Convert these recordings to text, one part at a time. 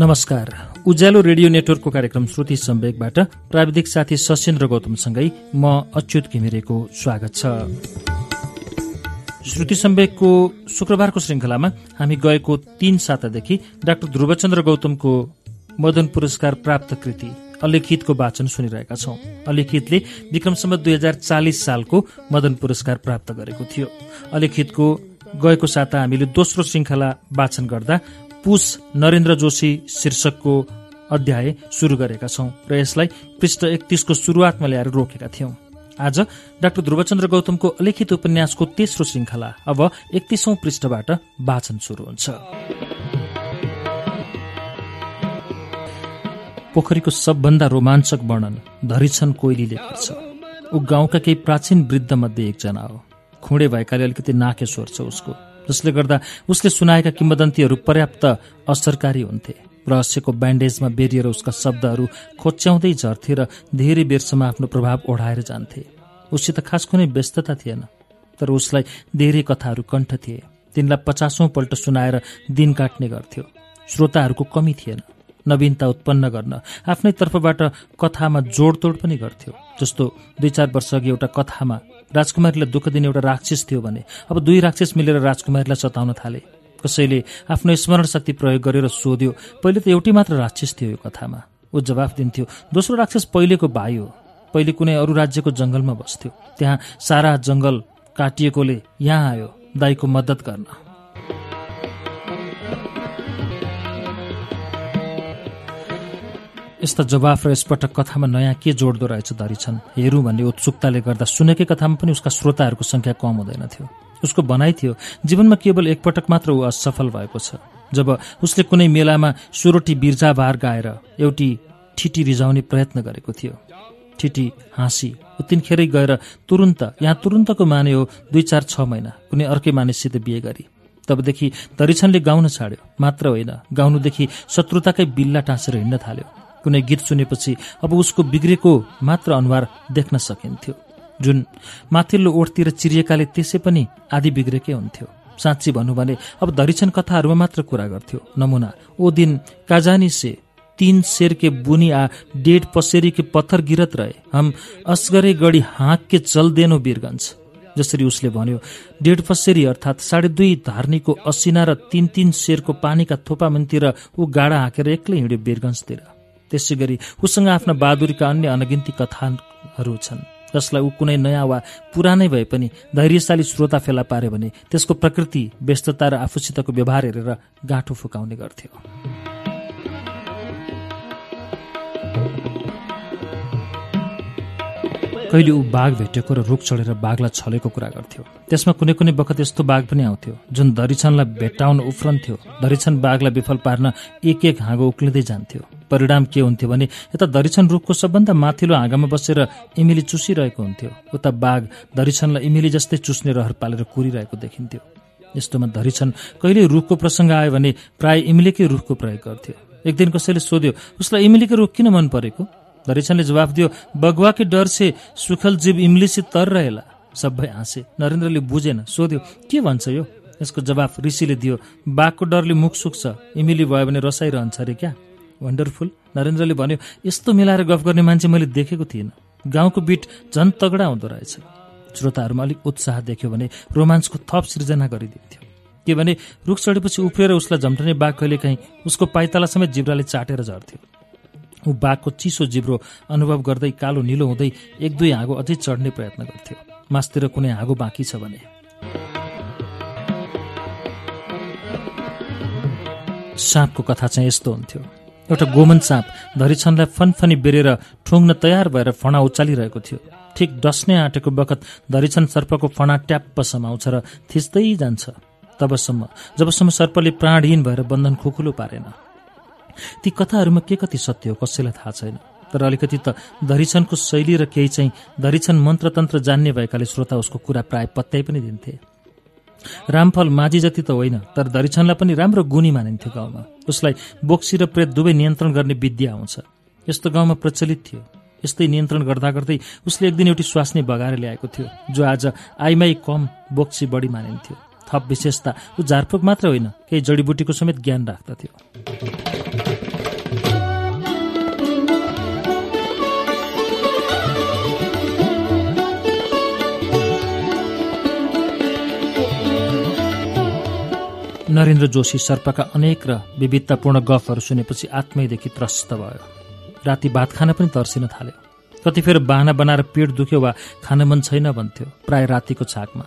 नमस्कार। उज्यालो रेडियो नेटवर्कको कार्यक्रम श्रुति सम्वेकबाट प्राविधिक साथी सशेन्द्र गौतमसँगै म अच्युत घिमिरेको स्वागत छ। श्रुति सम्वेकको शुक्रबारको श्रृङ्खलामा हामी गएको तीन सातादेखि डाक्टर ध्रुवचन्द्र गौतमको मदन पुरस्कार प्राप्त कृति अलिखितको वाचन सुनिरहेका छौं। अलिखितले विक्रमसम्म दुई हजार चालिस सालको मदन पुरस्कार प्राप्त गरेको थियो। अलिखितको गएको साता हामीले दोस्रो श्रृङ्खला वाचन गर्दा पुष नरेन्द्र जोशी शीर्षकको अध्याय शुरू गरेका छौं र यसलाई पृष्ठ एकतिसको शुरूआतमा ल्याएर रोकेका थियौं। आज डाक्टर ध्रुवचन्द्र गौतमको अलिखित उपन्यासको तेस्रो श्रृङ्खला अब एकतिसौं पृष्ठबाट वाचन शुरू हुन्छ। पोखरीको सबभन्दा रोमाञ्चक वर्णन धरिछन् कोइलीले गर्छ। ऊ गाउँका केही प्राचीन वृद्ध मध्ये एकजना हो। खुँडे भएकाले अलिकति नाके स्वर छ उसको। जसले गर्दा उसले सुनाएका किम्बदन्तीहरू पर्याप्त असरकारी हुन्थे। रहस्यको ब्यान्डेजमा बेरिएर उसका शब्दहरू खोच्याउँदै झर्थे र धेरै बेरसम्म आफ्नो प्रभाव ओढाएर जान्थे। उसित खास कुनै व्यस्तता थिएन तर उसलाई धेरै कथाहरू कण्ठ थिए। तिनलाई पचासौं पल्ट सुनाएर दिन काट्ने गर्थ्यो। श्रोताहरूको कमी थिएन नवीनता उत्पन्न गर्न आफ्नै तर्फबाट कथामा जोडतोड पनि गर्थ्यो जस्तो दुई चार वर्ष अघि एउटा कथामा राजकुमारीलाई दुःख दिने एउटा राक्षस थियो भने अब दुई राक्षस मिलेर राजकुमारीलाई सताउन थाले। कसैले आफ्नो स्मरण शक्ति प्रयोग गरेर सोध्यो पहिले त एउटै मात्र राक्षस थियो यो कथामा? ऊ जवाफ दिन्थ्यो दोस्रो राक्षस पहिलेको भाइ हो। पहिले कुनै अरू राज्यको जङ्गलमा बस्थ्यो। त्यहाँ सारा जङ्गल काटिएकोले यहाँ आयो दाईको मद्दत गर्न। यस्ता जवाफ र यसपटक कथामा नयाँ के जोड्दो रहेछ धरिछन् हेरौँ भन्ने उत्सुकताले गर्दा सुनेकै कथामा पनि उसका श्रोताहरूको संख्या कम हुँदैन थियो। उसको भनाइ थियो जीवनमा केवल एकपटक मात्र ऊ असफल भएको छ। जब उसले कुनै मेलामा सोरोटी बिर्जाबार गाएर एउटी ठिटी रिजाउने प्रयत्न गरेको थियो। ठिटी हाँसी तिनखेरै गएर तुरुन्त यहाँ तुरुन्तको माने हो दुई चार छ महिना कुनै अर्कै मानिससित बिहे गरी। तबदेखि दरिछनले गाउन छाड्यो। मात्र होइन गाउनुदेखि शत्रुताकै बिल्ला टाँसेर हिँड्न थाल्यो। कुनै गीत सुनेपछि अब उसको बिग्रेको मात्र अनुहार देख्न सकिन्थ्यो। जुन माथिल्लो ओठतिर चिरिएकाले त्यसै पनि आदि बिग्रेकै हुन्थ्यो। साँच्ची भन्नु भने अब धरिछन् कथाहरूमा मात्र कुरा गर्थ्यो। नमुना ओ दिन काजानी से तीन शेर के बुनी आ डेढ पसेरी के पत्थर गिरत रहे। हम असगरे गढी हाँक के चल देनो जसरी उसले भन्यो डेढ पसेरी अर्थात् साढे दुई धार्नीको असिना र तीन तीन शेरको पानीका थोपा मन्तिर ऊ गाडा हाँकेर एक्लै हिँड्यो वीरगंजतिर। त्यसै गरी उसँग आफ्ना बहादुरीका अन्य अनगिन्ती कथाहरू छन्। जसलाई ऊ कुनै नयाँ वा पुरानै भए पनि धैर्यशाली श्रोता फेला पार्यो भने त्यसको प्रकृति व्यस्तता र आफूसितको व्यवहार हेरेर गाँठो फुकाउने गर्थ्यो। कहिले ऊ बाघ भेटेको र रुख चढेर बाघलाई छलेको कुरा गर्थ्यो। त्यसमा कुनै कुनै बखत यस्तो बाघ पनि आउँथ्यो जुन दरिछनलाई भेट्टाउन उफ्रन्थ्यो दरिछन बाघलाई विफल पार्न एक एक हाँगो उक्लिँदै जान्थ्यो। परिणाम के हुन्थ्यो भने यता दरिछन रुखको सबभन्दा माथिल्लो हाँगामा बसेर इमिली चुसिरहेको हुन्थ्यो। उता बाघ दरिछनलाई इमिली जस्तै चुस्ने रहर पालेर कुरिरहेको देखिन्थ्यो। यस्तोमा दरिछन कहिले रुखको प्रसङ्ग आयो भने प्राय इमिलीकै रुखको प्रयोग गर्थ्यो। एक दिन कसैले सोध्यो उसलाई इमिलीको रुख किन मन परेको? दरिछनले जवाफ दियो बगुवा के डर से सुखल जीव इमली से तर रहेला। सबै हाँसे। नरेन्द्रले बुझेन सोध्यो के भन्छ यो? यसको जवाफ ऋषिले दियो बाघको डरले मुख सुक्छ। इमिली भयो भने रसाइरहन्छ अरे क्या? वन्डरफुल नरेन्द्रले भन्यो यस्तो मिलाएर गफ गर्ने मान्छे मैले देखेको थिइनँ। गाउँको बिट झन् तगडा हुँदो रहेछ। श्रोताहरूमा अलिक उत्साह देख्यो भने रोमान्सको थप सृजना गरिदिन्थ्यो के भने रुख चढेपछि उफ्रिएर उसलाई झम्टने बाघ कहिलेकाहीँ उसको पाइताला समेत जिब्राले चाटेर झर्थ्यो। ऊ बाघको चिसो जिब्रो अनुभव गर्दै कालो निलो हुँदै एक दुई हाँगो अझै चढ्ने प्रयत्न गर्थ्यो। मासतिर कुनै हाँगो बाँकी छ भने। साँपको कथा चाहिँ यस्तो हुन्थ्यो। एउटा गोमन साँप धरिछनलाई फनफनी बेरेर ठुङ्न तयार भएर फणा उचालिरहेको थियो। ठिक डस्ने आँटेको बखत धरिछन सर्पको फणा ट्याप्प समाउँछ र थिच्दै जान्छ। तबसम्म जबसम्म सर्पले प्राणहीन भएर बन्धन खुकुलो पारेन। ती कथाहरूमा के कति सत्य हो कसैलाई थाहा छैन। तर अलिकति त धरिछनको शैली र केही चाहिँ धरिछन मन्त्रतन्त्र जान्ने भएकाले श्रोता उसको कुरा प्राय पत्याइ पनि दिन्थे। रामफल माझी जति त होइन तर धरिछनलाई पनि राम्रो गुणी मानिन्थ्यो गाउँमा। उसलाई बोक्सी र प्रेत दुवै नियन्त्रण गर्ने विद्या आउँछ यस्तो गाउँमा प्रचलित थियो। यस्तै नियन्त्रण गर्दा गर्दै उसले एक दिन एउटी स्वास्नी बगाएर ल्याएको थियो जो आज आइमाई कम बोक्सी बढी मानिन्थ्यो। थप विशेषता ऊ झारफुक मात्र होइन केही जडीबुटीको समेत ज्ञान राख्दथ्यो। नरेन्द्र जोशी सर्पका अनेक र विविधतापूर्ण गफहरू सुनेपछि आत्मैदेखि त्रस्त भयो। राति भात खान पनि तर्सिन थाल्यो। कतिफेर बाहना बनाएर पेट दुख्यो वा खान मन छैन भन्थ्यो प्राय रातिको छाकमा।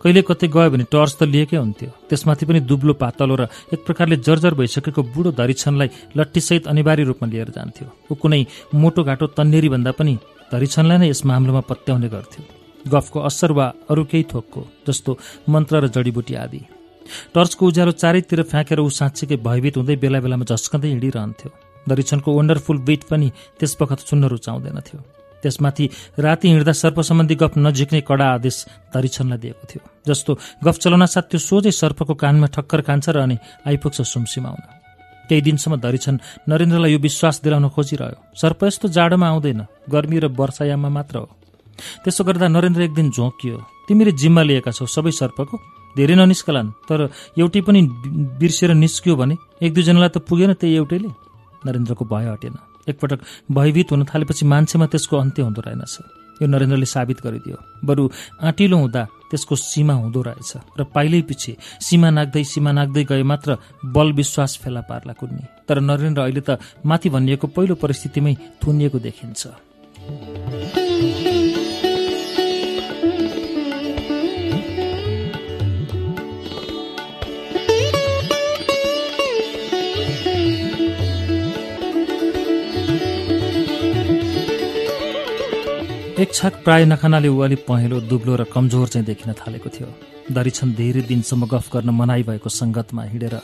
कहिले कतै गयो भने टर्च त लिएकै हुन्थ्यो। त्यसमाथि पनि दुब्लो पातलो र एक प्रकारले जर्जर भइसकेको बुढो धरिछनलाई लट्ठीसहित अनिवार्य रूपमा लिएर जान्थ्यो। ऊ कुनै मोटो घाटो तन्नेरी भन्दा पनि धरिछनलाई नै यस मामलामा पत्याउने गर्थ्यो। गफको असर वा अरू केही थोकको जस्तो मन्त्र र जडीबुटी आदि। टर्चको उज्यालो चारैतिर फ्याँकेर ऊ साँच्चीकै भयभीत हुँदै बेला बेलामा झस्कँदै हिँडिरहन्थ्यो। दरिछनको वन्डरफुल बिट पनि त्यस बखत सुन्न रुचाउँदैनथ्यो। त्यसमाथि राति हिँड्दा सर्प सम्बन्धी गफ नझिक्ने कडा आदेश दरिछनलाई दिएको थियो जस्तो गफ चलाउन साथ त्यो सोझै सर्पको कानमा ठक्कर खान्छ र अनि आइपुग्छ सुमसिमाउन केही दिनसम्म दरिछन नरेन्द्रलाई यो विश्वास दिलाउन खोजिरह्यो। सर्प यस्तो जाडोमा आउँदैन गर्मी र वर्षायाममा मात्र हो। त्यसो गर्दा नरेन्द्र एक दिन झोकियो तिमीले जिम्मा लिएका छौ सबै सर्पको? धेरै ननिस्कलान्। तर एउटै पनि बिर्सेर निस्कियो भने एक दुईजनालाई त पुगेन त्यही एउटैले। नरेन्द्रको भय हटेन। एकपटक भयभीत हुन थालेपछि मान्छेमा त्यसको अन्त्य हुँदो रहेनछ। यो नरेन्द्रले साबित गरिदियो। बरु आँटिलो हुँदा त्यसको सीमा हुँदो रहेछ र पाइलै पछि सीमा नाग्दै सीमा नाग्दै गए मात्र बल विश्वास फेला पार्ला कुन्नी। तर नरेन्द्र अहिले त माथि भनिएको पहिलो परिस्थितिमै थुनिएको देखिन्छ। एक छाक प्राय नखानाले ऊ अलि पहेँलो दुब्लो र कमजोर चाहिँ देखिन थालेको थियो। दरिछन धेरै दिनसम्म गफ गर्न मनाइ भएको सङ्गतमा हिँडेर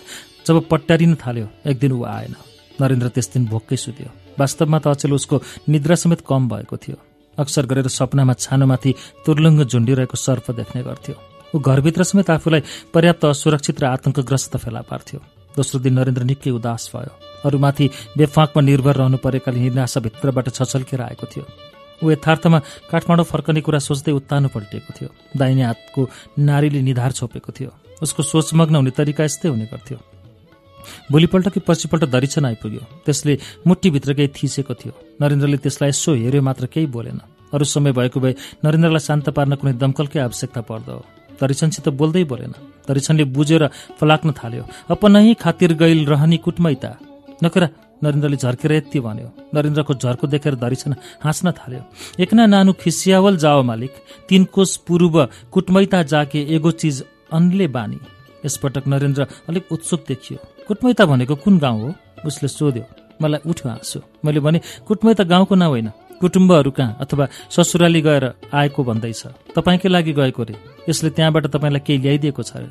जब पट्यारिन थाल्यो एक दिन ऊ आएन। नरेन्द्र त्यस दिन भोक्कै सुत्यो। वास्तवमा त अचेल उसको निद्रा समेत कम भएको थियो। अक्सर गरेर सपनामा छानोमाथि तुर्लुङ्ग झुन्डिरहेको सर्प देख्ने गर्थ्यो। ऊ घरभित्र समेत आफूलाई पर्याप्त असुरक्षित र आतंकग्रस्त फेला पार्थ्यो। दोस्रो दिन नरेन्द्र निकै उदास भयो। अरूमाथि बेफाकमा निर्भर रहनु परेकाले निराशा भित्रबाट छचल्केर आएको थियो। ऊ यथार्थमा काठमाडौँ फर्कने कुरा सोच्दै उत्तानो पल्टिएको थियो। दाहिने हातको नारीले निधार छोपेको थियो। उसको सोचमग्न हुने तरिका यस्तै हुने गर्थ्यो। भोलिपल्ट कि पछिपल्ट दरिछन आइपुग्यो। त्यसले मुठीभित्र केही थिसेको थियो। नरेन्द्रले त्यसलाई यसो हेऱ्यो मात्र केही बोलेन। अरू समय भएको भए नरेन्द्रलाई शान्त पार्न कुनै दमकलकै आवश्यकता पर्दो। दरिछनसित बोल्दै बोलेन। दरिछनले बुझेर फलाक्न थाल्यो। अपनै खातिर गैल रहनी कुटमैता। नकरा नरेन्द्रले झर्केर यति भन्यो। नरेन्द्रको झर्को देखेर धरिछन् हाँस्न थाल्यो। एकना नानु खिसियावल जाओ मालिक तीन कोष पूर्व कुटमैता जाके एगो चिज अन्ले बानी। यसपटक नरेन्द्र अलिक उत्सुक देखियो। कुटमैता भनेको कुन गाउँ हो? उसले सोध्यो। मलाई उठ्यो हाँसो मैले भने कुटमैता गाउँको नाउँ होइन। कुटुम्बहरू कहाँ? अथवा ससुराली गएर आएको भन्दैछ। तपाईँकै लागि गएको रे यसले त्यहाँबाट तपाईँलाई केही ल्याइदिएको छ अरे।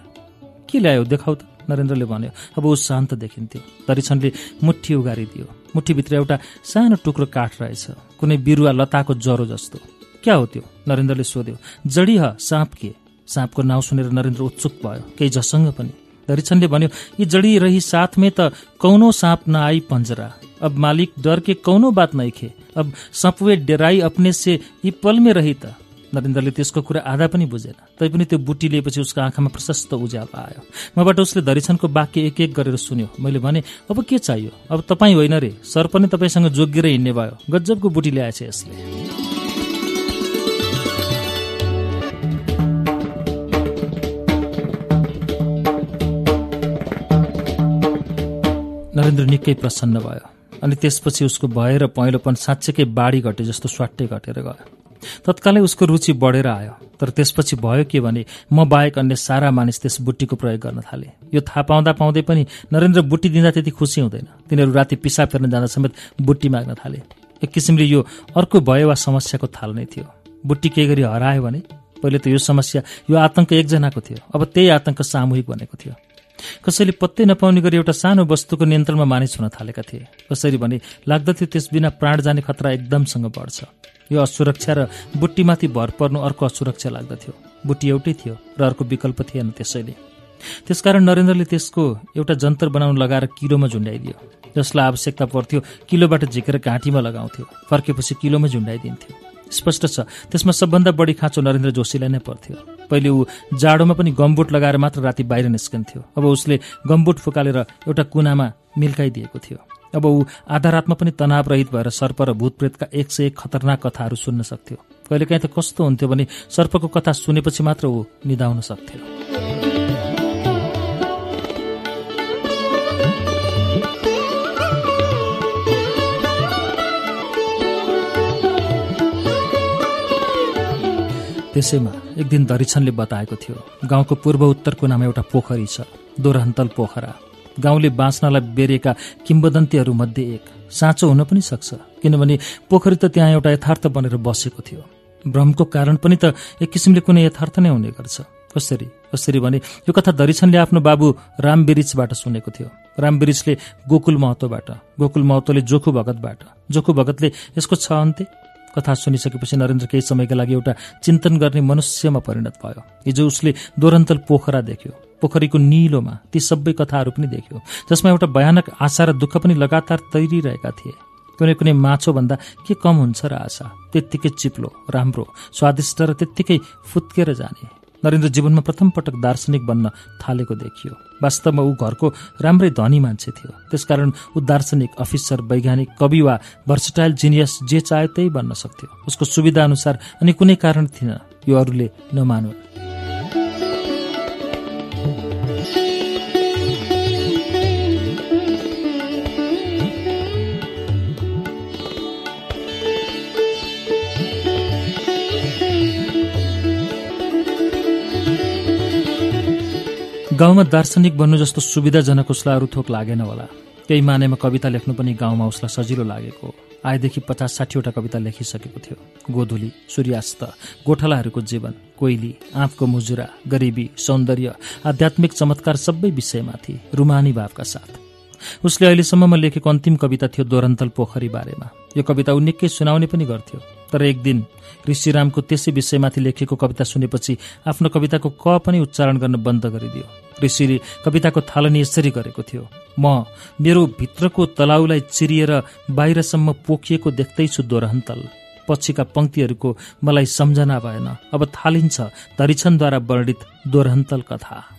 के ल्यायो? देखाउ त। नरेन्द्रले भन्यो अब ऊ शान्त देखिन्थ्यो। दरिछनले मुठी उगारिदियो। मुठीभित्र एउटा सानो टुक्रो काठ रहेछ। कुनै बिरुवा लताको ज्वरो जस्तो। क्या हो त्यो? नरेन्द्रले सोध्यो जडी ह साँप के? साँपको नाउँ सुनेर नरेन्द्र उत्सुक भयो। केही झसङ्ग पनि। दरिछनले भन्यो यी जडी रही साथमे त कौनो साँप नआई पन्जरा। अब मालिक डर के कौनो बात नैखे। अब सपवे डेराई अपने से यी पलमे रही त। नरेन्द्रले त्यसको कुरा आधा पनि बुझेन। तैपनि त्यो बुटी लिएपछि उसको आँखामा प्रशस्त उज्यालो आयो। मबाट उसले धरिछनको वाक्य एक एक गरेर सुन्यो। मैले भने अब के चाहियो? अब तपाईँ होइन रे। सर पनि तपाईँसँग जोगिएर हिँड्ने भयो। गजबको बुटी ल्याएछ यसले। नरेन्द्र निकै प्रसन्न भयो। अनि त्यसपछि उसको भएर पहेँलोपन साँच्चैकै बाढी घटे जस्तो स्वाट्टै घटेर गयो। तत्कालै उसको रुचि बढेर आयो। तर त्यसपछि भयो के भने म बाहेक अन्य सारा मानिस त्यस बुट्टीको प्रयोग गर्न थाले। यो थाहा पाउँदा पाउँदै पनि नरेन्द्र बुट्टी दिँदा त्यति खुसी हुँदैन। तिनीहरू राति पिसा फेर्न जाँदा समेत बुट्टी माग्न थाले। एक किसिमले यो अर्को भयो वा समस्याको थाल नै थियो। बुट्टी केही गरी हरायो भने पहिले त यो समस्या यो आतंक एकजनाको थियो। अब त्यही आतंक सामूहिक बनेको थियो। कसैले पत्तै नपाउने गरी एउटा सानो वस्तुको नियन्त्रणमा मानिस हुन थालेका थिए। कसरी भने लाग्दथ्यो त्यस बिना प्राण जाने खतरा एकदमसँग बढ्छ। यो असुरक्षा र बुट्टीमाथि भर पर्नु अर्को असुरक्षा लाग्दथ्यो। बुट्टी एउटै थियो र अर्को विकल्प थिएन त्यसैले। त्यसकारण नरेन्द्रले त्यसको एउटा जन्तर बनाउन लगाएर किलोमा झुन्डाइदियो। जसलाई आवश्यकता पर्थ्यो किलोबाट झिकेर घाँटीमा लगाउँथ्यो। फर्केपछि किलोमा झुन्डाइदिन्थ्यो। स्पष्ट छ त्यसमा सबभन्दा बढी खाँचो नरेन्द्र जोशीलाई नै पर्थ्यो। पहिले ऊ जाडोमा पनि गमबुट लगाएर मात्र राति बाहिर निस्कन्थ्यो। अब उसले गमबुट फुकालेर एउटा कुनामा मिल्काइदिएको थियो। अब ऊ आधा रातमा पनि तनावरहित भएर सर्प र भूतप्रेतका एक सय एक खतरनाक कथाहरू सुन्न सक्थ्यो। कहिलेकाहीँ त कस्तो हुन्थ्यो भने सर्पको कथा सुनेपछि मात्र ऊ निधाउन सक्थ्यो। त्यसैमा एक दिन दरिछनले बताएको थियो गाउँको पूर्व उत्तरको नाम एउटा पोखरी छ दोरहन्तल पोखरा। गाउँले बाँच्नलाई बेरेका किम्बदन्तीहरूमध्ये एक। साँचो हुन पनि सक्छ किनभने पोखरी त त्यहाँ एउटा यथार्थ बनेर बसेको थियो। भ्रमको कारण पनि त एक किसिमले कुनै यथार्थ नै हुने गर्छ। कसरी? कसरी भने यो कथा दरिछनले आफ्नो बाबु राम बिरिचबाट सुनेको थियो। राम बिरिचले गोकुल महतोबाट गोकुल महतोले जोखु भगतबाट। जोखु भगतले यसको छ अन्त्य? कथा सुनिसकेपछि नरेन्द्र केही समयका लागि एउटा चिन्तन गर्ने मनुष्यमा परिणत भयो। हिजो उसले दोरन्तल पोखरा देख्यो। पोखरीको निलोमा ती सबै कथाहरू पनि देख्यो। जसमा एउटा भयानक आशा र दुःख पनि लगातार तैरिरहेका थिए। कुनै कुनै माछो भन्दा के कम हुन्छ र आशा? त्यत्तिकै चिप्लो राम्रो स्वादिष्ट र त्यत्तिकै फुत्केर जाने। नरेन्द्र जीवनमा प्रथम पटक दार्शनिक बन्न थालेको देखियो। वास्तवमा ऊ घरको राम्रै धनी मान्छे थियो। त्यसकारण ऊ दार्शनिक अफिसर वैज्ञानिक कवि वा भर्सटाइल जिनियस जे चाहे त्यही बन्न सक्थ्यो। उसको सुविधा अनुसार अनि कुनै कारण थिएन। यो अरूले नमानु गाउँमा दार्शनिक बन्नु जस्तो सुविधाजनक उसलाई अरू थोक लागेन होला। केही मानेमा कविता लेख्नु पनि गाउँमा उसलाई सजिलो लागेको। आएदेखि पचास साठीवटा कविता लेखिसकेको थियो। गोधुली सूर्यास्त गोठालाहरूको जीवन कोइली आँपको मुजुरा गरिबी सौन्दर्य आध्यात्मिक चमत्कार सबै विषयमाथि रुमानी भावका साथ। उसले अहिलेसम्ममा लेखेको अन्तिम कविता थियो दोरन्तल पोखरी बारेमा। यो कविता ऊ निकै सुनाउने पनि गर्थ्यो। तर एक दिन ऋषिरामको त्यसै विषयमाथि लेखेको कविता सुनेपछि आफ्नो कविताको क पनि उच्चारण गर्न बन्द गरिदियो। ऋषिले कविताको थालनी यसरी गरेको थियो म मेरो भित्रको तलाउलाई चिरिएर बाहिरसम्म पोखिएको देख्दैछु दोरहन्तल। पछिका पंक्तिहरूको मलाई सम्झना भएन। अब थालिन्छ धरिछनद्वारा वर्णित दोरहन्तल कथा।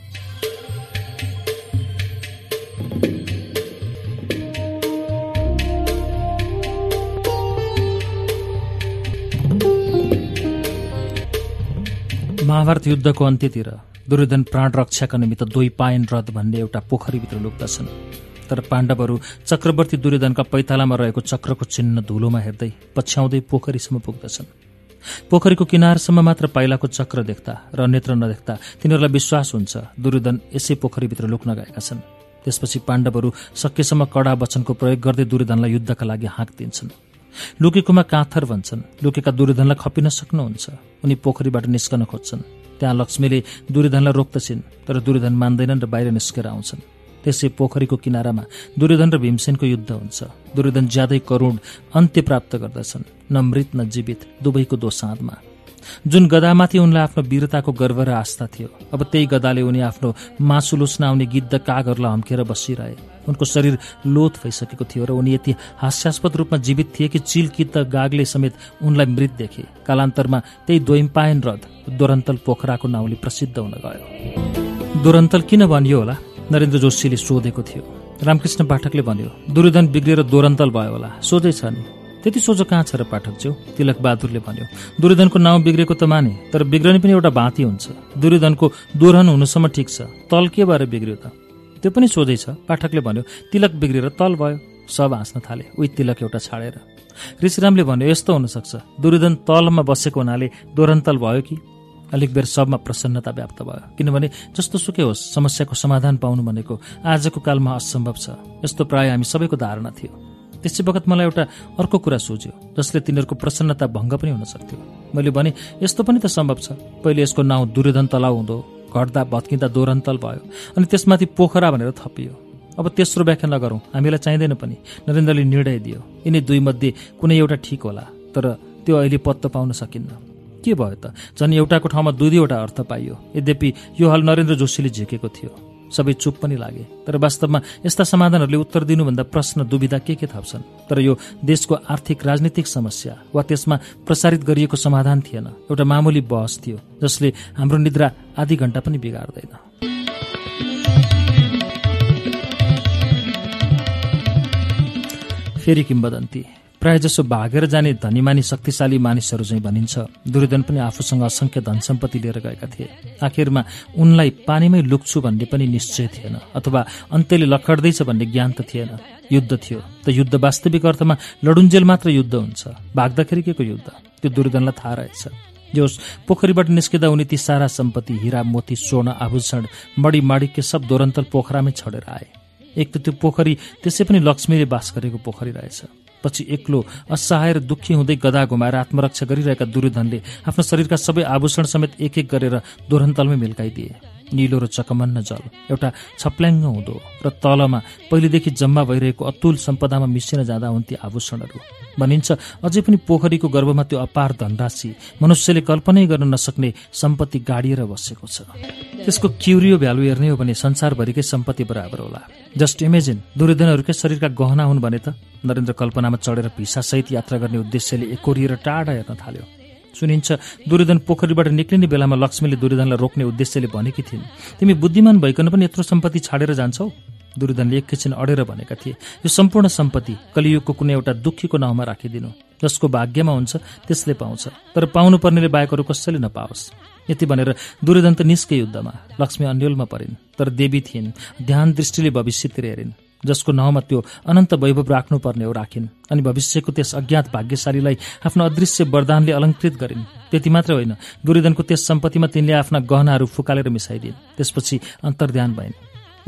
महाभारत युद्धको अन्त्यतिर दुर्योधन प्राण रक्षाका निमित्त दोही पायन रथ भन्ने एउटा पोखरीभित्र लुक्दछन्। तर पाण्डवहरू चक्रवर्ती दुर्योधनका पैतालामा रहेको चक्रको चिन्ह धुलोमा हेर्दै पछ्याउँदै पोखरीसम्म पुग्दछन्। पोखरीको किनारसम्म मात्र पाइलाको चक्र देख्दा र नेत्र नदेख्दा तिनीहरूलाई विश्वास हुन्छ दुर्योधन यसै पोखरीभित्र लुक्न गएका छन्। त्यसपछि पाण्डवहरू सकेसम्म कडा वचनको प्रयोग गर्दै दुर्योधनलाई युद्धका लागि हाँक दिन्छन् लुकेकोमा काथर भन्छन्। लुकेका दुर्योधनलाई खपिन सक्नुहुन्छ। उनी पोखरीबाट निस्कन खोज्छन्। त्यहाँ लक्ष्मीले दुर्योधनलाई रोक्दछिन् तर दुर्योधन मान्दैनन् र बाहिर निस्केर आउँछन्। त्यसै पोखरीको किनारामा दुर्योधन र भीमसेनको युद्ध हुन्छ। दुर्योधन ज्यादै करुण अन्त्य प्राप्त गर्दछन् न मृत न जीवित दुवैको दोसाँधमा जुन गदामाथि उनलाई आफ्नो वीरताको गर्व र आस्था थियो अब त्यही गदाले उनी आफ्नो मासु लुस्न आउने गिद्ध कागहरूलाई हम्केर बसिरहे। उनको शरीर लोथ भइसकेको थियो र उनी यति हास्यास्पद रूपमा जीवित थिए कि चिल गिद्ध गागले समेत उनलाई मृत देखे। कालान्तरमा त्यही द्वैम्पायन रथ दोरन्तल पोखराको नाउँले प्रसिद्ध हुन गयो। दोरन्तल किन भनियो होला? नरेन्द्र जोशीले सोधेको थियो। रामकृष्ण पाठकले भन्यो दुर्योधन बिग्रिएर दोरन्तल भयो होला। सोझै छ नि। त्यति सोझो कहाँ छ र पाठक च्याउ तिलक बहादुरले भन्यो दुर्योधनको नाउँ बिग्रेको त माने तर बिग्रने पनि एउटा भाँती हुन्छ। दुर्योधनको दोहोरन हुनुसम्म ठिक छ। तल के भएर बिग्रियो त? त्यो पनि सोझै छ पाठकले भन्यो तिलक बिग्रिएर तल भयो। सब हाँस्न थाले। उही तिलक एउटा छाडेर। ऋषिरामले भन्यो यस्तो हुनसक्छ। दुर्योधन तलमा बसेको हुनाले दोरन्तल भयो कि? अलिक बेर सबमा प्रसन्नता व्याप्त भयो। किनभने जस्तो सुकै होस् समस्याको समाधान पाउनु भनेको आजको कालमा असम्भव छ। यस्तो प्राय हामी सबैको धारणा थियो। त्यसै बखत मलाई एउटा अर्को कुरा सोच्यो जसले तिनीहरूको प्रसन्नता भङ्ग पनि हुन सक्थ्यो मैले भने यस्तो पनि त सम्भव छ। पहिले यसको नाउँ दुर्योधन तलाउ हुँदो। घट्दा भत्किँदा दोरन्तल भयो अनि त्यसमाथि पोखरा भनेर थपियो। अब तेस्रो व्याख्या नगरौँ। हामीलाई चाहिँदैन पनि। नरेन्द्रले निर्णय दियो। यिनी दुई मध्ये कुनै एउटा ठिक होला तर त्यो अहिले पत्तो पाउन सकिन्न। के भयो त? झन् एउटाको ठाउँमा दुई दुईवटा अर्थ पाइयो। यद्यपि यो हल नरेन्द्र जोशीले झिकेको थियो। सबै चुप पनि लागे। तर वास्तवमा यस्ता समाधानहरूले उत्तर दिनुभन्दा प्रश्न दुविधा के के थप्छन्? तर यो देशको आर्थिक राजनीतिक समस्या वा त्यसमा प्रसारित गरिएको समाधान थिएन। एउटा मामुली बहस थियो जसले हाम्रो निद्रा आधी घण्टा पनि बिगार्दैन। फेरि किम्बदन्ती प्रायजसो भागेर जाने धनीमानी शक्तिशाली मानिसहरू चाहिँ भनिन्छ। दुर्योधन पनि आफूसँग असङ्ख्य धन सम्पत्ति लिएर गएका थिए। आखिरमा उनलाई पानीमै लुक्छु भन्ने पनि निश्चय थिएन अथवा अन्त्यले लखड्दैछ भन्ने ज्ञान त थिएन। युद्ध थियो त युद्ध वास्तविक अर्थमा लडुन्जेल मात्र युद्ध हुन्छ। भाग्दाखेरि के को युद्ध? त्यो दुर्योधनलाई थाहा रहेछ। जोस् पोखरीबाट निस्किँदा उनी ती सारा सम्पत्ति हिरा मोती स्वर्ण आभूषण मडी माडिके सब दोरन्तल पोखरामै छडेर आए। एक त त्यो पोखरी त्यसै पनि लक्ष्मीले बास गरेको पोखरी रहेछ। पछि एक्लो असहाय र दुःखी हुँदै गदा घुमाएर आत्मरक्षा गरिरहेका दुर्योधनले आफ्नो शरीरका सबै आभूषण समेत एक एक गरेर दोरन्तलमै मिल्काइदिए। निलो र चकमन्न जल। एउटा छप्ल्याङ्ग हुँदो र तलमा पहिलेदेखि जम्मा भइरहेको अतुल सम्पदामा मिसिन जाँदा हुन् ती आभूषणहरू। भनिन्छ अझै पनि पोखरीको गर्भमा त्यो अपार धनराशि मनुष्यले कल्पनै गर्न नसक्ने सम्पत्ति गाडिएर बसेको छ। त्यसको क्युरियो भ्यालु हेर्ने हो भने संसारभरिकै सम्पत्ति बराबर होला। जस्ट इमेजिन दुर्योधनहरूकै शरीरका गहना हुन् भने त नरेन्द्र कल्पनामा चढेर भिसासहित यात्रा गर्ने उद्देश्यले एकोरिएर टाढा हेर्न थाल्यो। सुनिन्छ दुर्योधन पोखरीबाट निक्लिने बेलामा लक्ष्मीले दुर्योधनलाई रोक्ने उद्देश्यले भनेकी थिइन्। तिमी बुद्धिमान भइकन पनि यत्रो सम्पत्ति छाडेर जान्छौ? दुर्योधनले एकैछिन अडेर भनेका थिए यो सम्पूर्ण सम्पत्ति कलियुगको कुनै एउटा दुःखीको नाउँमा राखिदिनु। जसको भाग्यमा हुन्छ त्यसले पाउँछ। तर पाउनुपर्नेले बाहेकहरू कसैले नपाओस् यति भनेर दुर्योधन त निस्के युद्धमा। लक्ष्मी अन्यलमा परिन् तर देवी थिइन् ध्यान दृष्टिले भविष्यतिर हेरिन्। जसको नाउँमा त्यो अनन्त वैभव राख्नुपर्ने हो राखिन्। अनि भविष्यको त्यस अज्ञात भाग्यशालीलाई आफ्नो अदृश्य वरदानले अलङ्कृत गरिन्। त्यति मात्र होइन दुर्योधनको त्यस सम्पत्तिमा तिनले आफ्ना गहनाहरू फुकालेर मिसाइदिन्। त्यसपछि अन्तर्ध्यान भइन्।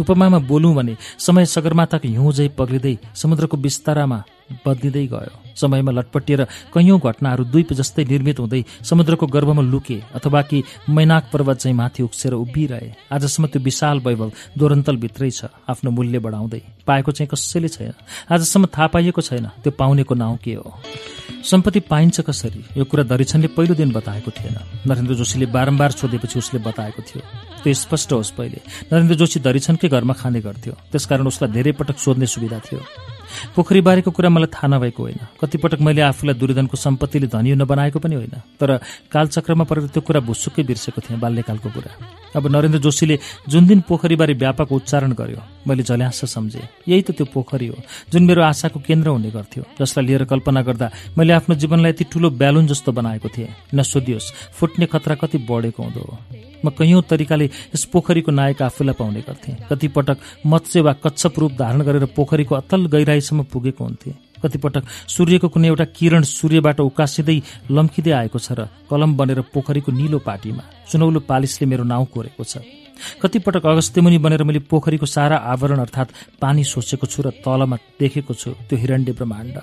उपमामा बोलौँ भने समय सगरमाथाको हिउँझै पग्लिँदै समुद्रको विस्तारामा बदलिँदै गयो। समयमा लटपटिएर कैयौं घटनाहरू द्वीप जस्तै निर्मित हुँदै समुद्रको गर्भमा लुके अथवा कि मैनाक पर्वत चाहिँ माथि उक्सेर उभिरहे। आजसम्म त्यो विशाल वैभव दोरन्तलभित्रै छ आफ्नो मूल्य बढाउँदै। पाएको चाहिँ कसैले छैन। आजसम्म थाहा पाइएको छैन त्यो पाउनेको नाउँ के हो। सम्पत्ति पाइन्छ कसरी? यो कुरा दरिछनले पहिलो दिन बताएको थिएन। नरेन्द्र जोशीले बारम्बार सोधेपछि उसले बताएको थियो। त्यो स्पष्ट होस् पहिले। नरेन्द्र जोशी दरिछनकै घरमा खाने गर्थ्यो। त्यसकारण उसलाई धेरै पटक सोध्ने सुविधा थियो। पोखरीबारेको कुरा मलाई थाहा नभएको होइन। कतिपटक मैले आफूलाई दुर्योधनको सम्पत्तिले धनी नबनाएको पनि होइन। तर कालचक्रमा परेर त्यो कुरा भुसुक्कै बिर्सेको थिएँ बाल्यकालको कुरा। अब नरेन्द्र जोशीले जुन दिन पोखरीबारे व्यापक उच्चारण गर्यो मैले झल्यास सम्झेँ। यही त त्यो पोखरी हो जुन मेरो आशाको केन्द्र हुने गर्थ्यो। जसलाई लिएर कल्पना गर्दा मैले आफ्नो जीवनलाई यति ठूलो ब्यालुन जस्तो बनाएको थिएँ। नसोधियोस् फुट्ने खतरा कति बढेको हुँदो हो। म कैयौं तरिकाले यस पोखरीको नायक आफूलाई पाउने गर्थेँ। कतिपटक मत्स्य वा कच्छप रूप धारण गरेर पोखरीको अतल गहिराईसम्म पुगेको हुन्थे। कतिपटक सूर्यको कुनै एउटा किरण सूर्यबाट उकासिँदै लम्किँदै आएको छ र कलम बनेर पोखरीको निलो पाटीमा सुनौलो पालिसले मेरो नाउँ कोरेको छ। कतिपटक अगस्त्यमुनि बनेर मैले पोखरीको सारा आवरण अर्थात् पानी सोचेको छु र तलमा देखेको छु त्यो हिरण्य ब्रह्माण्ड।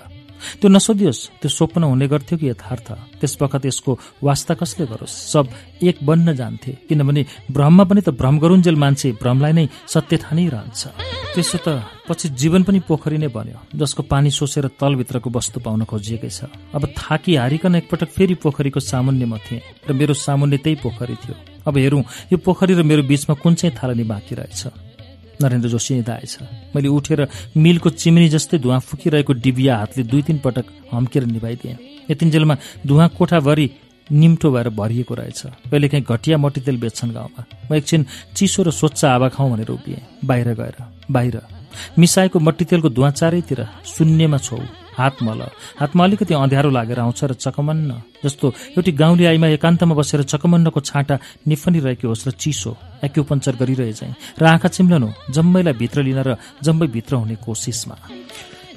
त्यो नसोधियोस् त्यो स्वप्न हुने गर्थ्यो कि यथार्थ। त्यस बखत यसको वास्ता कसले गरोस्? सब एक बन्न जान्थे किनभने भ्रममा पनि त भ्रम गरुन्जेल मान्छे भ्रमलाई नै सत्य ठानिरहन्छ त्यसो त पछि जीवन पनि पोखरी नै बन्यो जसको पानी सोसेर तलभित्रको वस्तु पाउन खोजिएकै छ। अब थाकी हारिकन एकपटक फेरि पोखरीको सामुन्यमा थिएँ र मेरो सामुन्य त्यही पोखरी थियो। अब हेरौँ यो पोखरी र मेरो बीचमा कुन चाहिँ थालनी बाँकी रहेछ? नरेन्द्र जोशी आएछ। मैले उठेर मिलको चिमिनी जस्तै धुवा फुकिरहेको डिबिया हातले दुई तिन पटक हम्केर निभाइदिएँ। यतिन्जेलमा धुवा कोठाभरि निम्ठो भएर भरिएको रहेछ। कहिलेकाहीँ घटिया मट्टीतेल बेच्छन् गाउँमा। म एकछिन चिसो र स्वच्छ हावा खाउँ भनेर उभिएँ। बाहिर गएर बाहिर। मिसाएको मट्टीतेलको धुवा चारैतिर शून्यमा छौ। हात मल हातमा अलिकति अँध्यारो लागेर आउँछ र चकमन्न। जस्तो एउटी गाउँले आईमा एकान्तमा बसेर चकमन्नको छाँटा निफनिरहेको होस् र चिसो एक्युपन्चर गरिरहे चाहिँ र आँखा चिम्लनु जम्मैलाई भित्र लिन र जम्मै भित्र हुने कोसिसमा।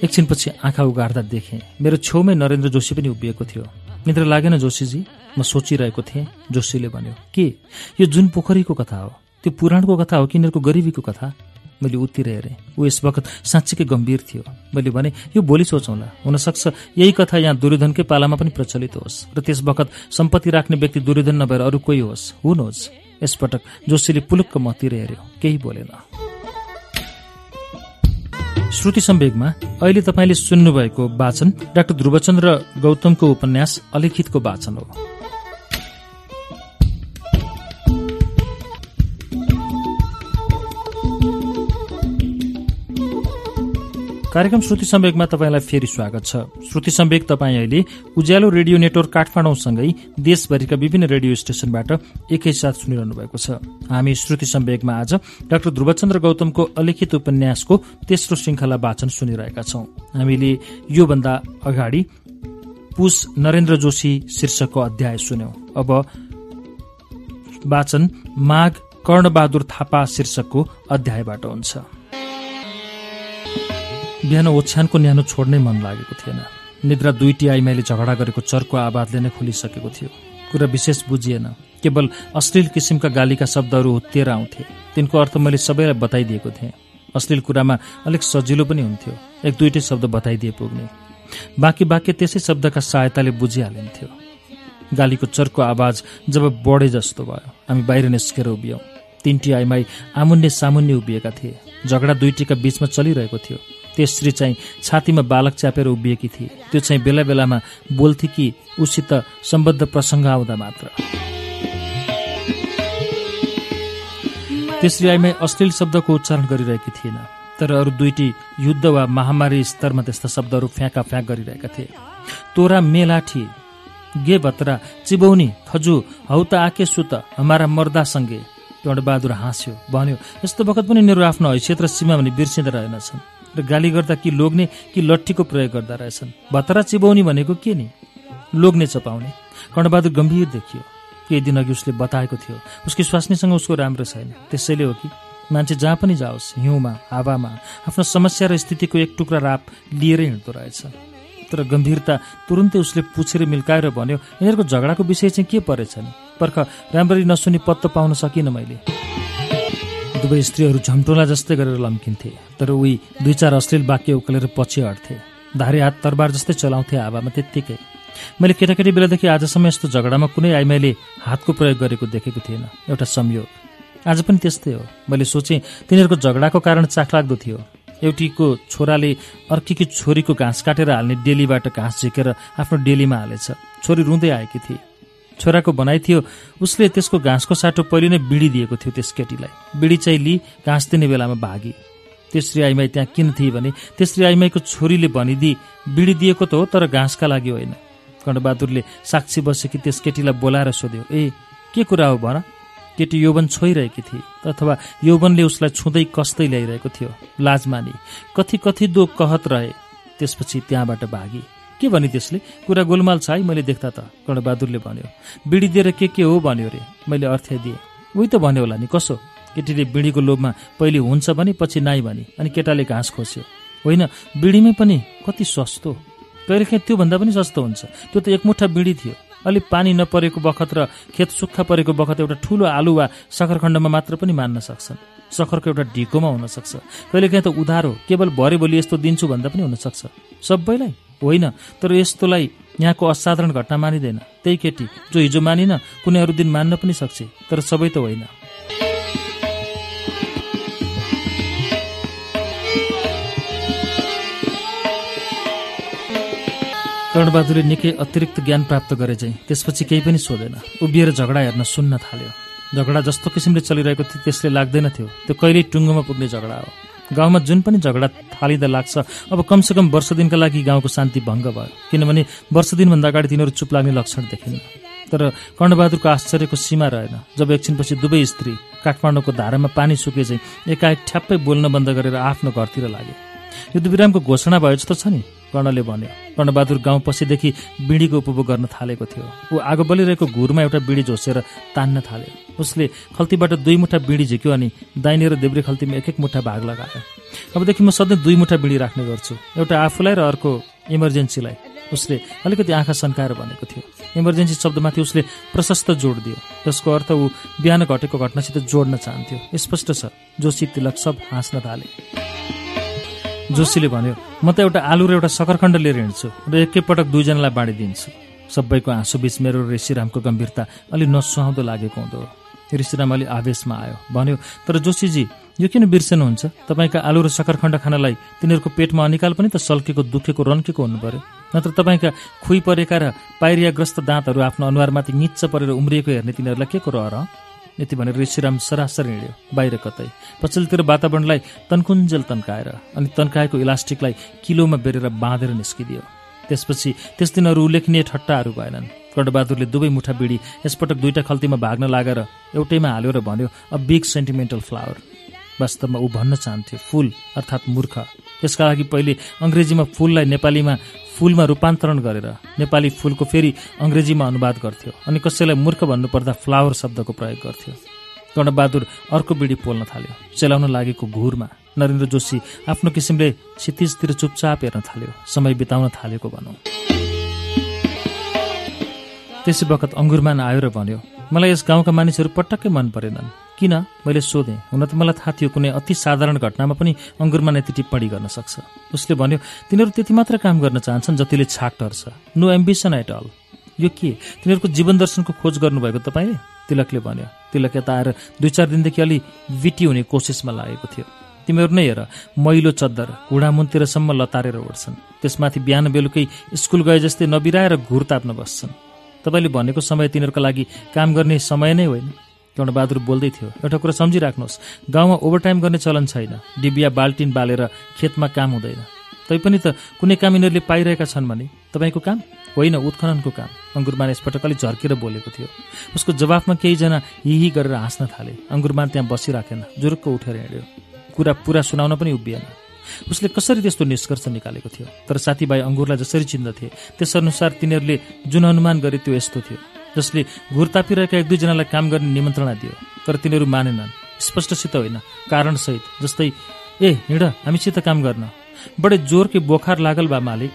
एकछिनपछि आँखा उगार्दा देखेँ मेरो छेउमै नरेन्द्र जोशी पनि उभिएको थियो। निद्र लागेन जोशीजी? म सोचिरहेको थिएँ जोशीले भन्यो के? यो जुन पोखरीको कथा हो? त्यो पुराणको कथा हो कि यिनीहरूको गरिबीको कथा? मैले उत्तिर हेरेँ। ऊ यस वखत साँच्चीकै गम्भीर थियो। मैले भने यो भोलि सोचौँला। हुनसक्छ यही कथा यहाँ दुर्योधनकै पालामा पनि प्रचलित होस् र त्यस वखत सम्पत्ति राख्ने व्यक्ति दुर्योधन नभएर अरू कोही होस्। हुनुहोस् यसपटक जोशीले पुलुक्क मतिर हेऱ्यो। केही बोलेन। श्रुति सम्वेगमा अहिले तपाईँले सुन्नुभएको वाचन डाक्टर ध्रुवचन्द्र गौतमको उपन्यास अलिखितको वाचन हो। कार्यक्रम श्रुति सम्वेकमा तपाईँलाई फेरि स्वागत छ। श्रुति सम्वेक तपाईँ अहिले उज्यालो रेडियो नेटवर्क काठमाडौँसँगै देशभरिका विभिन्न रेडियो स्टेशनबाट एकैसाथ सुनिरहनु भएको छ। हामी श्रुति सम्वेकमा आज डाक्टर ध्रुवचन्द्र गौतमको अलिखित उपन्यासको तेस्रो श्रृङ्खला वाचन सुनिरहेका छौं। हामीले योभन्दा अगाडि पुष नरेन्द्र जोशी शीर्षकको अध्याय सुन्यौं। अब वाचन माघ कर्णबहादुर थापा शीर्षकको अध्यायबाट हुन्छ। बिहान ओछ्यानको न्यानो छोड्नै मन लागेको थिएन। निद्रा दुईटी आइमाईले झगडा गरेको चर्को आवाजले नै खुलिसकेको थियो। कुरा विशेष बुझिएन। केवल अश्लील किसिमका गालीका शब्दहरू हुत्तिएर आउँथे। तिनको अर्थ मैले सबैलाई बताइदिएको थिएँ। अश्लील कुरामा अलिक सजिलो पनि हुन्थ्यो। एक दुईटै शब्द बताइदिए पुग्ने। बाँकी वाक्य त्यसै शब्दका सहायताले बुझिहालिन्थ्यो। गालीको चर्को आवाज जब बढे जस्तो भयो। हामी बाहिर निस्केर उभियौँ। तिनटी आइमाई आमुन्ने सामुन्ने उभिएका थिए। झगडा दुईटीका बीचमा चलिरहेको थियो। त्यसरी चाहिँ छातीमा बालक च्यापेर उभिएकी थिए। त्यो चाहिँ बेला बेलामा बोल्थे कि उसित सम्बद्ध प्रसङ्ग आउँदा मात्र। त्यसरी आइमाई अश्लील शब्दको उच्चारण गरिरहेकी थिएन। तर अरू दुईटी युद्ध वा महामारी स्तरमा त्यस्ता शब्दहरू फ्याँका फ्याँक गरिरहेका थिए। तोरा मेलाठी गे भत्रा चिबौनी खजु हौ त आके सुत हमारा मर्दासँगे बहादुर हाँस्यो भन्यो यस्तो बखत पनि उनीहरू आफ्नो हैसियत र सीमा भने बिर्सिँदा रहेनछन्। र गाली गर्दा कि लोग्ने कि लट्ठीको प्रयोग गर्दा रहेछन्। भतरा चिबाउने भनेको के नि? लोग्ने चपाउने। कर्णबहादुर गम्भीर देखियो। केही दिन अघि उसले बताएको थियो उसकी स्वास्नीसँग उसको राम्रो छैन। त्यसैले हो कि मान्छे जहाँ पनि जाओस् हिउँमा हावामा आफ्नो समस्या र स्थितिको एक टुक्रा राप लिएरै हिँड्दो रहेछ। तर गम्भीरता तुरुन्तै उसले पुछेर मिल्काएर भन्यो यिनीहरूको झगडाको विषय चाहिँ के परेछ नि? पर्ख राम्ररी नसुनी पत्तो पाउन सकिनँ मैले। दुवै स्त्रीहरू झम्टोला जस्तै गरेर लम्किन्थे तर उही दुई चार अश्लील वाक्य उक्लेर पछि हट्थे धारे हात तरबार जस्तै चलाउँथे हावामा त्यत्तिकै। मैले केटाकेटी बेलादेखि आजसम्म यस्तो झगडामा कुनै आइमाईले हातको प्रयोग गरेको देखेको थिएन। एउटा संयोग। आज पनि त्यस्तै हो। मैले सोचेँ तिनीहरूको झगडाको कारण चाखलाग्दो थियो। एउटीको छोराले अर्कीकी छोरीको घाँस काटेर हाल्ने डेलीबाट घाँस झिकेर आफ्नो डेलीमा हालेछ। छोरी रुँदै आएकी थिए। छोराको भनाइ थियो उसले त्यसको घाँसको साटो पहिले नै बिडी दिएको थियो त्यस केटीलाई। बिडी चाहिँ लि घाँस दिने बेलामा भागी। तेस्री आइमाई त्यहाँ किन थिए भने तेस्री आइमाईको छोरीले भनिदिई बिडी दिएको त हो तर घाँसका लागि होइन। कर्णबहादुरले साक्षी बसेकी त्यस केटीलाई बोलाएर सोध्यो ए के कुरा हो भन? केटी यौवन छोइरहेकी थिए अथवा यौवनले उसलाई छुँदै कस्तै ल्याइरहेको थियो। लाज मानी कति कति दो कहत रहे त्यसपछि त्यहाँबाट भागी। के भने त्यसले? कुरा गोलमाल छ है मैले देख्दा त कर्णबहादुरले भन्यो। बिडी दिएर के के हो भन्यो रे? मैले अर्थ दिएँ। उही त भन्यो होला नि कसो? केटीले बिडीको लोभमा पहिले हुन्छ भने पछि नाइ भने अनि केटाले घाँस खोस्यो। होइन बिडीमै पनि कति सस्तो। कहिलेकाहीँ त्योभन्दा पनि सस्तो हुन्छ। त्यो त एकमुठा बिडी थियो। अलिक पानी नपरेको बखत र खेत सुक्खा परेको बखत एउटा ठुलो आलु वा सखरखण्डमा मात्र पनि मान्न सक्छन्। सखरको एउटा ढिकोमा हुनसक्छ कहिलेकाहीँ त उधारो केवल भरे भोलि यस्तो दिन्छु भन्दा पनि हुनसक्छ सबैलाई? होइन तर यस्तोलाई यहाँको असाधारण घटना मानिँदैन। त्यही केटी जो हिजो मानिन कुनै अरू दिन मान्न पनि सक्छ तर सबै त होइन। कर्णबहादुरले निकै अतिरिक्त ज्ञान प्राप्त गरे चाहिँ त्यसपछि केही पनि सोधेन। उभिएर झगडा हेर्न सुन्न थाल्यो। झगडा जस्तो किसिमले चलिरहेको थियो त्यसले लाग्दैन थियो त्यो कहिल्यै टुङ्गोमा पुग्ने झगडा हो। गाउँमा जुन पनि झगडा थालिँदा लाग्छ अब कमसेकम वर्ष दिनका लागि गाउँको शान्ति भङ्ग भयो। किनभने वर्ष दिनभन्दा अगाडि तिनीहरू चुप लाग्ने लक्षण देखिन्न। तर कर्णबहादुरको आश्चर्यको सीमा रहेन। जब एकछिनपछि दुवै स्त्री काठमाडौँको धारामा पानी सुके चाहिँ एकाएक ठ्याप्पै बोल्न बन्द गरेर आफ्नो घरतिर लागे। युद्धविरामको घोषणा भयो जस्तो छ नि। कर्णले भन्यो कर्णबहादुर गाउँ पछिदेखि बिडीको उपभोग गर्न थालेको थियो। ऊ आगो बलिरहेको घुरमा एउटा बिडी झोसेर तान्न थाल्यो। उसले खल्तीबाट दुई मुठा बिडी झिक्यो अनि दाहिने र देब्रे खल्तीमा एक एक मुठा भाग लगायो। अबदेखि म सधैँ दुई मुठा बिडी राख्ने गर्छु एउटा आफूलाई र अर्को इमर्जेन्सीलाई। उसले अलिकति आँखा सन्काएर भनेको थियो। इमर्जेन्सी शब्दमाथि उसले प्रशस्त जोड दियो। जसको अर्थ ऊ बिहान घटेको घटनासित जोड्न चाहन्थ्यो। स्पष्ट छ जोशी तिलक सब हाँस्न थाले। जोशीले भन्यो म त एउटा आलु र एउटा सकरखण्ड लिएर हिँड्छु र एकैपटक दुईजनालाई बाँडिदिन्छु सबैको आँसु बिच मेरो ऋषिरामको गम्भीरता अलि नसुहाउँदो लागेको हुँदो ऋषिराम अलि आवेशमा आयो भन्यो तर जोशीजी यो किन बिर्सेनुहुन्छ? तपाईँका आलु र सकरखण्ड खानालाई तिनीहरूको पेटमा अनिकाल पनि त सल्केको दुखेको रन्केको हुनु पर्यो नत्र तपाईँका खुइ परेका र पाइरियाग्रस्त दाँतहरू आफ्नो अनुहारमाथि निच्च परेर उम्रिएको हेर्ने तिनीहरूलाई के को रहर यति भनेर ऋषिराम सरासर हिँड्यो बाहिर कतै। पछिल्लोतिर वातावरणलाई तन्कुन्जेल तन्काएर अनि तन्काएको इलास्टिकलाई किलोमा बेरेर बाँधेर निस्किदियो। त्यसपछि त्यस दिन अरू उल्लेखनीय ठट्टाहरू भएनन्। कर्णबहादुरले दुवै मुठा बिडी यसपटक दुईटा खल्तीमा भाग्न लागेर एउटैमा हाल्यो र भन्यो अ बिग सेन्टिमेन्टल फ्लावर। वास्तवमा ऊ भन्न चाहन्थ्यो फुल अर्थात् मूर्ख। त्यसका लागि पहिले अङ्ग्रेजीमा फुललाई नेपालीमा फुलमा रूपान्तरण गरेर नेपाली फुलको फेरि अङ्ग्रेजीमा अनुवाद गर्थ्यो। अनि कसैलाई मूर्ख भन्नुपर्दा फ्लावर शब्दको प्रयोग गर्थ्यो। कर्णबहादुर अर्को बिडी पोल्न थाल्यो। चलाउन लागेको घुरमा नरेन्द्र जोशी आफ्नो किसिमले क्षितिजतिर चुपचाप हेर्न थाल्यो। समय बिताउन थालेको भनौँ। त्यसै बखत अङ्गुरमान आयो र भन्यो मलाई यस गाउँका मानिसहरू पटक्कै मन परेनन्। किन? मैले सोधेँ। हुन त मलाई थाहा थियो कुनै अति साधारण घटनामा पनि अङ्गुरमान यति टिप्पणी गर्न सक्छ। उसले भन्यो तिनीहरू त्यति मात्र काम गर्न चाहन्छन् जतिले छाक टर्छ। No ambition at all. यो के? तिनीहरूको जीवन दर्शनको खोज गर्नुभएको तपाईँले? तिलकले भन्यो। तिलक यता आएर दुई चार दिनदेखि अलि विटी हुने कोसिसमा लागेको थियो। तिमीहरू नै हेर मैलो चद्दर घुँडामुनतिरसम्म लतारेर उड्छन् त्यसमाथि बिहान बेलुकै स्कुल गए जस्तै नबिराएर घुर ताप्न बस्छन्। तपाईँले भनेको समय तिनीहरूका लागि काम गर्ने समय नै होइन। कर्णबहादुर बोल्दै थियो एउटा कुरा सम्झिराख्नुहोस्। गाउँमा ओभरटाइम गर्ने चलन छैन। डिबिया बाल्टिन बालेर खेतमा काम हुँदैन। तैपनि त कुनै काम यिनीहरूले पाइरहेका छन् भने तपाईँको काम? होइन उत्खननको काम। अङ्गुरमान यसपटक अलिक झर्केर बोलेको थियो। उसको जवाफमा केहीजना हिही गरेर हाँस्न थाले। अङ्गुरमान त्यहाँ बसिराखेन। जुरुक्क उठेर हिँड्यो। कुरा पुरा सुनाउन पनि उभिएन। उसले कसरी त्यस्तो निष्कर्ष निकालेको थियो? तर साथीभाइ अङ्गुरलाई जसरी चिन्दथे त्यसअनुसार तिनीहरूले जुन अनुमान गरे त्यो यस्तो थियो। जसले घुर तापिरहेका एक दुईजनालाई काम गर्ने निमन्त्रणा दियो तर तिनीहरू मानेनन्। स्पष्टसित होइन कारणसहित जस्तै ए हिँड हामीसित काम गर्न। बडे जोरके बोखार लागल बा मालिक।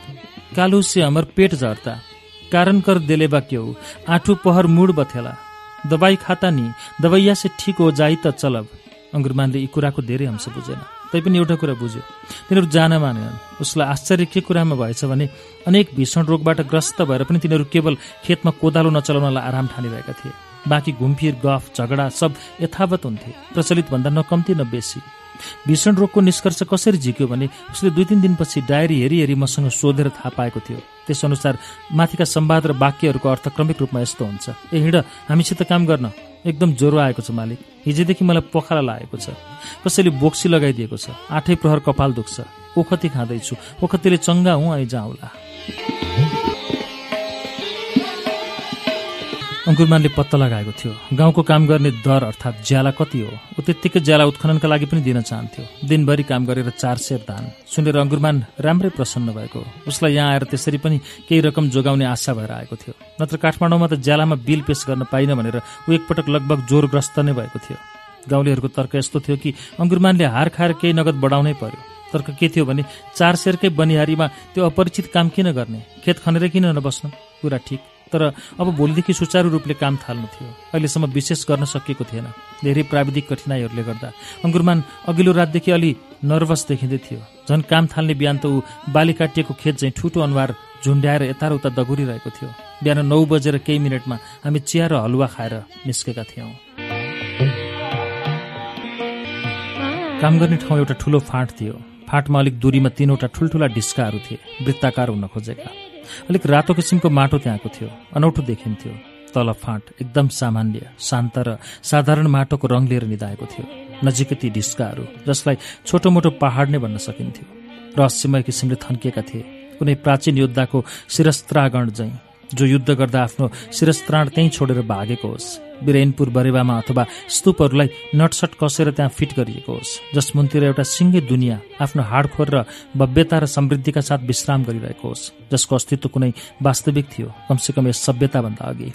कालू से पेट झर्ता। कारण कर देले बा क्यों। आठू पहर मुड बथेला। दबाई खाता नि। दबाइया से ठिक हो जाइ त चलब। अङ्गुरमानले यी कुराको धेरै अंश बुझेन। तैपनि एउटा कुरा बुझ्यो। तिनीहरू जान मानेनन्। उसलाई आश्चर्य के कुरामा भएछ भने अनेक भीषण रोगबाट ग्रस्त भएर पनि तिनीहरू केवल खेतमा कोदालो नचलाउनलाई आराम ठानिरहेका थिए। बाँकी घुमफिर गफ झगडा सब यथावत हुन्थे। प्रचलित भन्दा न कम्ती न बेसी। भीषण रोगको निष्कर्ष कसरी झिक्यो भने उसले दुई तिन दिनपछि डायरी हेरी हेरी मसँग सोधेर थाहा पाएको थियो। त्यसअनुसार माथिका सम्वाद र वाक्यहरूको अर्थ क्रमिक रूपमा यस्तो हुन्छ। ए हिँड हामीसित काम गर्न। एकदम ज्वरो आएको छ मालिक। हिजोदेखि मलाई पखाला लागेको छ। कसैले बोक्सी लगाइदिएको छ। आठै प्रहर कपाल दुख्छ। ओखती खाँदैछु। ओखतीले चङ्गा हुँ आई जाउँला। अङ्कुरमानले पत्ता लगाएको थियो। गाउँको काम गर्ने दर अर्थात् ज्याला कति हो ऊ त्यत्तिकै ज्याला उत्खननका लागि पनि दिन चाहन्थ्यो। दिनभरि काम गरेर चार सेर धान सुनेर अङ्कुरमान राम्रै प्रसन्न भएको। उसलाई यहाँ आएर त्यसरी पनि केही रकम जोगाउने आशा भएर आएको थियो। नत्र काठमाडौँमा त ज्यालामा बिल पेश गर्न पाइन भनेर ऊ एकपटक लगभग जोरग्रस्त नै भएको थियो। गाउँलेहरूको तर्क यस्तो थियो कि अङ्कुरमानले हार खाएर केही नगद बढाउनै पर्यो। तर्क के थियो भने चार सेरकै बनिहारीमा त्यो अपरिचित काम किन गर्ने? खेत खनेर किन नबस्नु? कुरा ठिक। तर अब भोलिदेखि सुचारू रूपले काम थाल्नु थियो। अहिलेसम्म विशेष गर्न सकिएको थिएन। धेरै प्राविधिक कठिनाइहरूले गर्दा। अङ्कुरमान अघिल्लो रातदेखि अलि नर्भस देखिँदै थियो। झन् काम थाल्ने बिहान त ऊ बाली काटिएको खेत चाहिँ ठुटो अनुहार झुन्ड्याएर यता उता दगुरिरहेको थियो। बिहान नौ बजेर केही मिनटमा हामी चिया र हलुवा खाएर निस्केका थियौँ। काम गर्ने ठाउँ एउटा ठुलो फाँट थियो। फाँटमा अलिक दूरीमा तीनवटा ठुल्ठुला ढिस्काहरू थिए। वृत्ताकार हुन खोजेका। अलिक रातो किसिमको माटो त्यहाँको थियो अनौठो देखिन्थ्यो तल फाँट एकदम सामान्य शान्त र साधारण माटोको रङ लिएर निधाएको थियो नजिकै ती ढिस्काहरू जसलाई छोटो मोटो पहाड नै भन्न सकिन्थ्यो। रहस्यमय किसिमले थन्किएका थिए कुनै प्राचीन योद्धाको शिरस्त्रागण झैँ। जो युद्ध गर्दा आफ्नो शिरस्त्राण त्यहीँ छोडेर भागेको होस्। बिरेनपुर बरेवामा अथवा स्तूपहरूलाई नटसट कसेर त्यहाँ फिट गरिएको होस्। जस मुनतिर एउटा सिङ्गे दुनियाँ आफ्नो हाडखोर र भव्यता र समृद्धिका साथ विश्राम गरिरहेको होस्। जसको अस्तित्व कुनै वास्तविक थियो कमसेकम यस सभ्यताभन्दा अघि।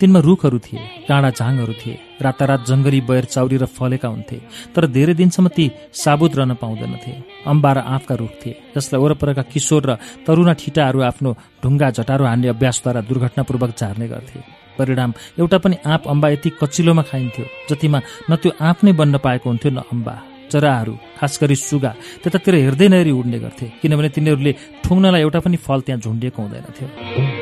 तिनमा रुखहरू थिए झाङहरू थिए रातारात जङ्गली बयर र फलेका हुन्थे तर धेरै दिनसम्म ती साबुत रहन पाउँदैनथे। अम्बा र आँपका रुख थिए जसलाई वरपरका किशोर र तरुणा ठिटाहरू आफ्नो ढुङ्गा झटारो हान्ने अभ्यासद्वारा दुर्घटनापूर्वक झार्ने गर्थे। परिणाम एउटा पनि आँप अम्बा यति कचिलोमा खाइन्थ्यो जतिमा न त्यो आँप नै बन्न पाएको हुन्थ्यो न अम्बा। चराहरू खास गरी सुगा त्यतातिर हेर्दै नहेरी उड्ने गर्थे किनभने तिनीहरूले ठुङ्नलाई एउटा पनि फल त्यहाँ झुन्डिएको हुँदैनथ्यो।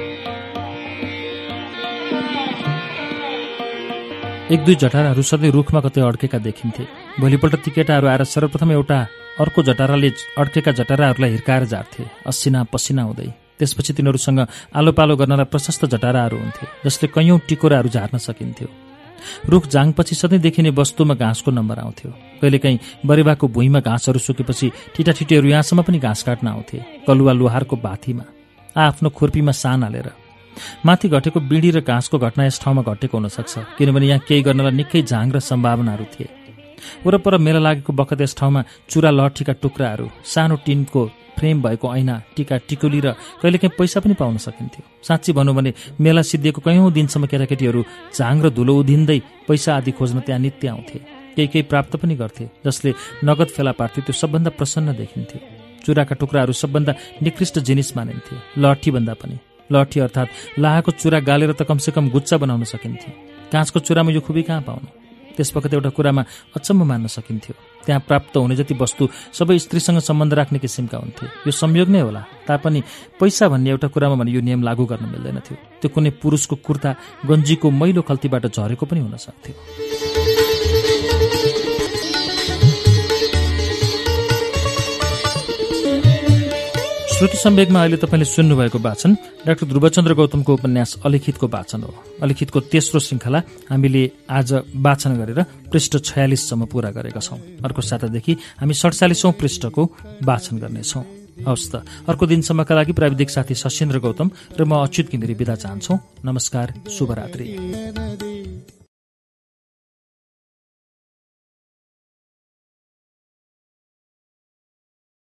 एक दुई जटाराहरू सधैँ रुखमा कतै अड्केका देखिन्थे। भोलिपल्ट ती केटाहरू आएर सर्वप्रथम एउटा अर्को जटाराले अड्केका जटाराहरूलाई हिर्काएर झार्थे असिना पसिना हुँदै। त्यसपछि तिनीहरूसँग आलो पालो गर्नलाई प्रशस्त जटाराहरू हुन्थे जसले कैयौँ टिकोराहरू झार्न सकिन्थ्यो। रुख जाङपछि सधैँ देखिने वस्तुमा घाँसको नम्बर आउँथ्यो। कहिलेकाहीँ बरेवाको भुइँमा घाँसहरू सुकेपछि ठिटाठिटीहरू यहाँसम्म पनि घाँस काट्न आउँथे कलुवा लोहारको भाथीमा आफ्नो खुर्पीमा सान हालेर। माथि घटेको बिडी र घाँसको घटना यस ठाउँमा घटेको हुनसक्छ किनभने यहाँ केही गर्नलाई निकै झाङ र सम्भावनाहरू थिए। वरपर मेला लागेको बखत यस ठाउँमा चुरा लठीका टुक्राहरू सानो टिनको फ्रेम भएको ऐना टिका टिकुली र कहिलेकाहीँ पैसा पनि पाउन सकिन्थ्यो। साँच्ची भनौँ भने मेला सिद्धिएको कैयौँ दिनसम्म केटाकेटीहरू झाङ र धुलो उधिँदै पैसा आदि खोज्न त्यहाँ नित्य आउँथे। केही केही प्राप्त पनि गर्थे जसले नगद फेला पार्थ्यो त्यो सबभन्दा प्रसन्न देखिन्थ्यो। चुराका टुक्राहरू सबभन्दा निकृष्ट जिनिस मानिन्थे लट्ठीभन्दा पनि। लठी अर्थात् लाहाको चुरा गालेर त कमसेकम गुच्चा बनाउन सकिन्थ्यो। काँचको चुरामा यो खुबी कहाँ पाउनु? त्यसवखत एउटा कुरामा अचम्म मान्न सकिन्थ्यो। त्यहाँ प्राप्त हुने जति वस्तु सबै स्त्रीसँग सम्बन्ध राख्ने किसिमका हुन्थे यो संयोग नै होला। तापनि पैसा भन्ने एउटा कुरामा भने यो नियम लागू गर्न मिल्दैन थियो। त्यो कुनै पुरुषको कुर्ता गन्जीको मैलो खल्तीबाट झरेको पनि हुन सक्थ्यो। श्रुति सम्वेकमा अहिले तपाईँले सुन्नुभएको वाचन डाक्टर ध्रुवचन्द्र गौतमको उपन्यास अलिखितको वाचन हो। अलिखितको तेस्रो श्रृङ्खला हामीले आज वाचन गरेर पृष्ठ छयालिससम्म पूरा गरेका छौं। अर्को सातादेखि हामी सडचालिसौं पृष्ठको वाचन गर्नेछौ। हवस् त। अर्को दिनसम्मका लागि प्राविधिक साथी सशेन्द्र गौतम र म अच्युत घिमिरी विदा चाहन्छौ। नमस्कार शुभरात्री।